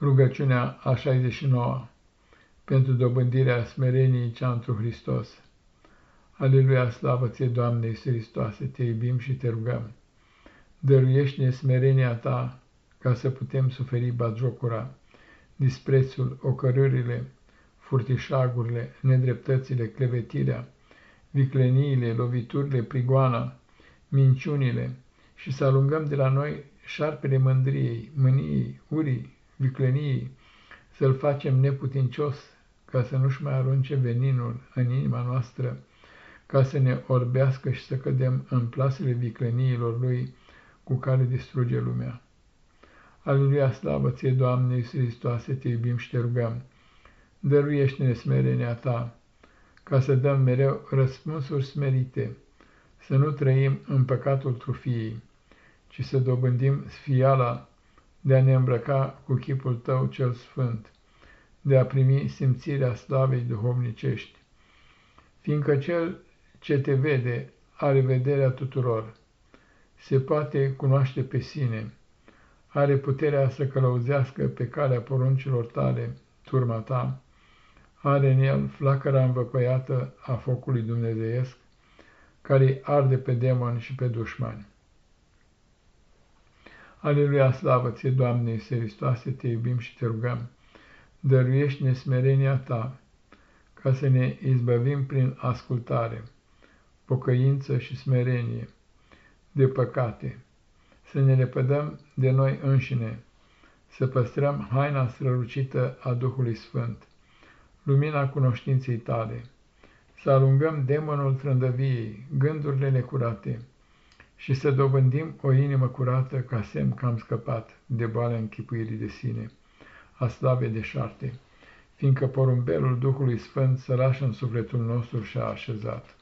Rugăciunea a 69 pentru dobândirea smereniei cea întru Hristos. Aleluia, slavă ție, Doamne Iisus Hristoase, te iubim și te rugăm. Dăruiește-ne smerenia ta ca să putem suferi batjocura, disprețul, ocărârile, furtișagurile, nedreptățile, clevetirea, vicleniile, loviturile, prigoana, minciunile și să alungăm de la noi șarpele mândriei, mâniei, urii, vicleniei, să-l facem neputincios, ca să nu-și mai arunce veninul în inima noastră, ca să ne orbească și să cădem în plasele vicleniilor lui cu care distruge lumea. Aleluia, slavă ție, Doamne Iisus Hristoase, te iubim și te rugăm. Dăruiește-ne smerenia ta, ca să dăm mereu răspunsuri smerite, să nu trăim în păcatul trufiei, ci să dobândim sfiala de a ne îmbrăca cu chipul tău cel sfânt, de a primi simțirea slavei duhovnicești, fiindcă cel ce te vede are vederea tuturor, se poate cunoaște pe sine, are puterea să călăuzească pe calea poruncilor tale, turma ta, are în el flacăra învăpăiată a focului dumnezeiesc, care arde pe demoni și pe dușmani. Aleluia, slavă ție, Doamne Iisuse Hristoase, te iubim și te rugăm. Dăruiește-ne smerenia ta, ca să ne izbăvim prin ascultare, pocăință și smerenie, de păcate, să ne lepădăm de noi înșine, să păstrăm haina strălucită a Duhului Sfânt, lumina cunoștinței tale, să alungăm demonul trândăviei, gândurile necurate, și să dobândim o inimă curată ca semn că am scăpat de boala închipuirii de sine, a slavei de șarte, fiindcă porumbelul Duhului Sfânt să lașă în sufletul nostru și-a așezat.